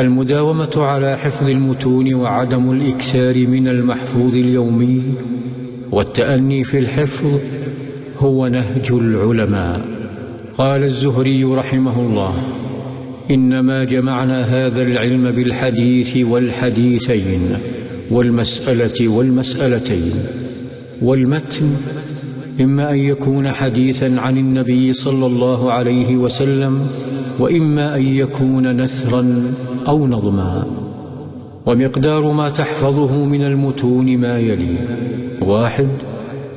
المداومة على حفظ المتون وعدم الإكثار من المحفوظ اليومي والتأني في الحفظ هو نهج العلماء. قال الزهري رحمه الله إنما جمعنا هذا العلم بالحديث والحديثين والمسألة والمسألتين والمتن إما أن يكون حديثا عن النبي صلى الله عليه وسلم وإما أن يكون نثرا أو نظما. ومقدار ما تحفظه من المتون ما يلي. واحد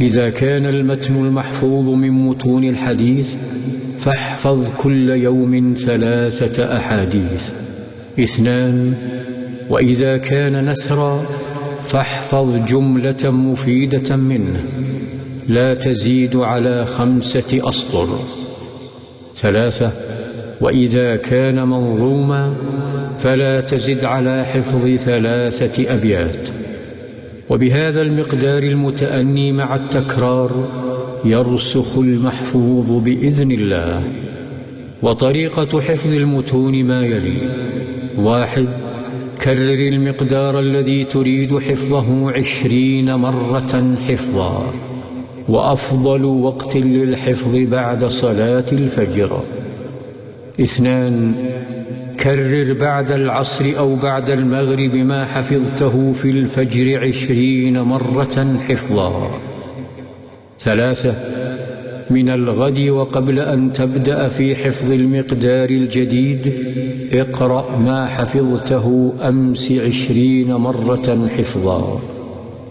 إذا كان المتن المحفوظ من متون الحديث فاحفظ كل يوم ثلاثة أحاديث. اثنان وإذا كان نثرا فاحفظ جملة مفيدة منه. لا تزيد على خمسة أسطر. ثلاثة وإذا كان منظوما فلا تزد على حفظ ثلاثة أبيات. وبهذا المقدار المتأني مع التكرار يرسخ المحفوظ بإذن الله. وطريقة حفظ المتون ما يلي. واحد كرر المقدار الذي تريد حفظه عشرين مرة حفظا. وأفضل وقت للحفظ بعد صلاة الفجر. اثنان كرر بعد العصر أو بعد المغرب ما حفظته في الفجر عشرين مرة حفظا. ثلاثة من الغد وقبل أن تبدأ في حفظ المقدار الجديد اقرأ ما حفظته أمس عشرين مرة حفظا.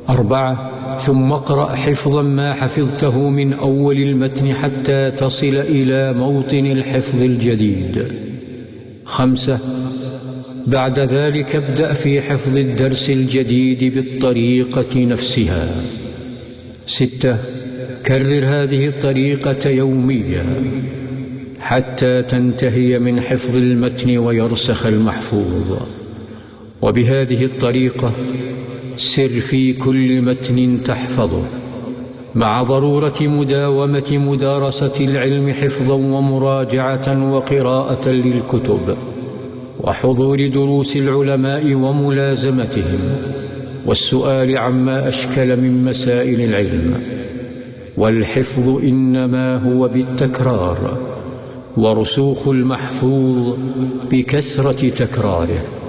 أربعة ثم اقرأ حفظا ما حفظته من أول المتن حتى تصل إلى موطن الحفظ الجديد. خمسة. بعد ذلك ابدأ في حفظ الدرس الجديد بالطريقة نفسها. ستة. كرر هذه الطريقة يوميا حتى تنتهي من حفظ المتن ويرسخ المحفوظ. وبهذه الطريقة سر في كل متن تحفظه. مع ضرورة مداومة مدارسة العلم حفظا ومراجعة وقراءة للكتب وحضور دروس العلماء وملازمتهم والسؤال عما أشكل من مسائل العلم والحفظ إنما هو بالتكرار ورسوخ المحفوظ بكثرة تكراره.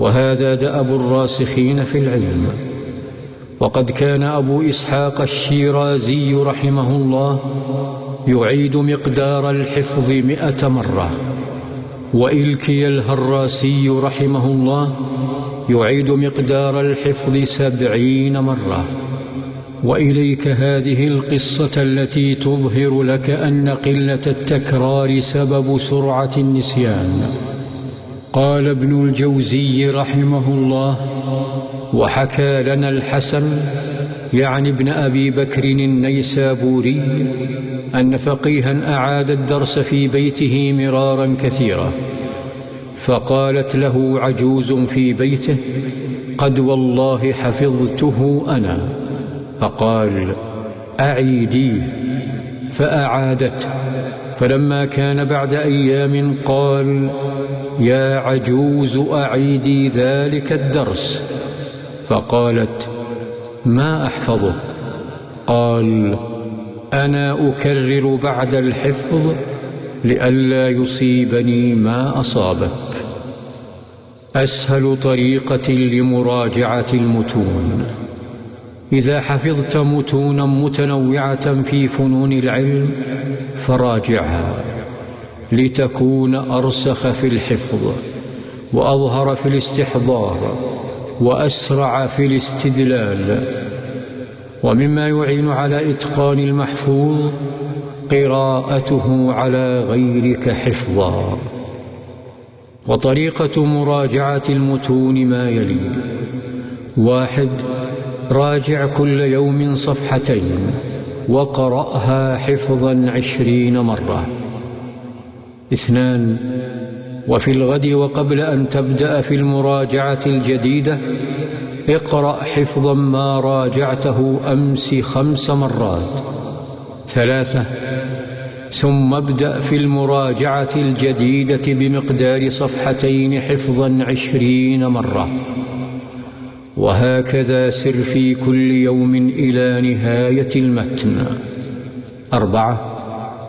وهذا دأب الراسخين في العلم. وقد كان أبو إسحاق الشيرازي رحمه الله يعيد مقدار الحفظ مئة مرة. وإلكي الهراسي رحمه الله يعيد مقدار الحفظ سبعين مرة. وإليك هذه القصة التي تظهر لك أن قلة التكرار سبب سرعة النسيان. قال ابن الجوزي رحمه الله وحكى لنا الحسن يعني ابن أبي بكر النيسابوري أن فقيها أعاد الدرس في بيته مرارا كثيرا فقالت له عجوز في بيته قد والله حفظته أنا. فقال أعيديه فأعادته فلما كان بعد أيام قال يا عجوز أعيدي ذلك الدرس. فقالت ما أحفظه؟ قال أنا أكرر بعد الحفظ لئلا يصيبني ما أصابك. أسهل طريقة لمراجعة المتون. إذا حفظت متونا متنوعة في فنون العلم فراجعها. لتكون أرسخ في الحفظ وأظهر في الاستحضار وأسرع في الاستدلال ومما يعين على إتقان المحفوظ قراءته على غيرك حفظا. وطريقة مراجعة المتون ما يلي. واحد راجع كل يوم صفحتين وقرأها حفظا عشرين مرة. اثنان وفي الغد وقبل أن تبدأ في المراجعة الجديدة اقرأ حفظا ما راجعته أمس خمس مرات. ثلاثة ثم ابدأ في المراجعة الجديدة بمقدار صفحتين حفظا عشرين مرة. وهكذا سر في كل يوم إلى نهاية المتن. أربعة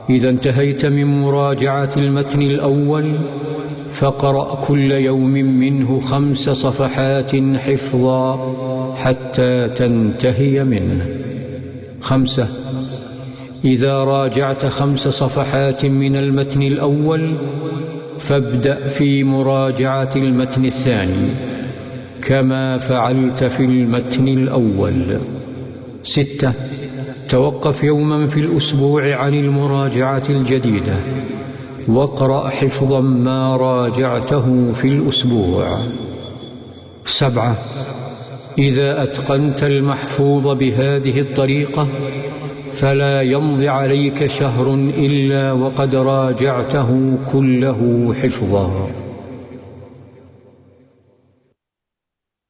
إذا انتهيت من مراجعة المتن الأول فاقرأ كل يوم منه خمس صفحات حفظا حتى تنتهي منه. خمسة. إذا راجعت خمس صفحات من المتن الأول فابدأ في مراجعة المتن الثاني كما فعلت في المتن الأول. ستة. توقف يوما في الأسبوع عن المراجعة الجديدة واقرأ حفظا ما راجعته في الأسبوع. سبعة إذا أتقنت المحفوظ بهذه الطريقة فلا يمضي عليك شهر إلا وقد راجعته كله حفظا.